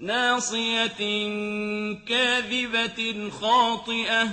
نَاصِيَةٍ كَاذِبَةٍ خَاطِئَةٍ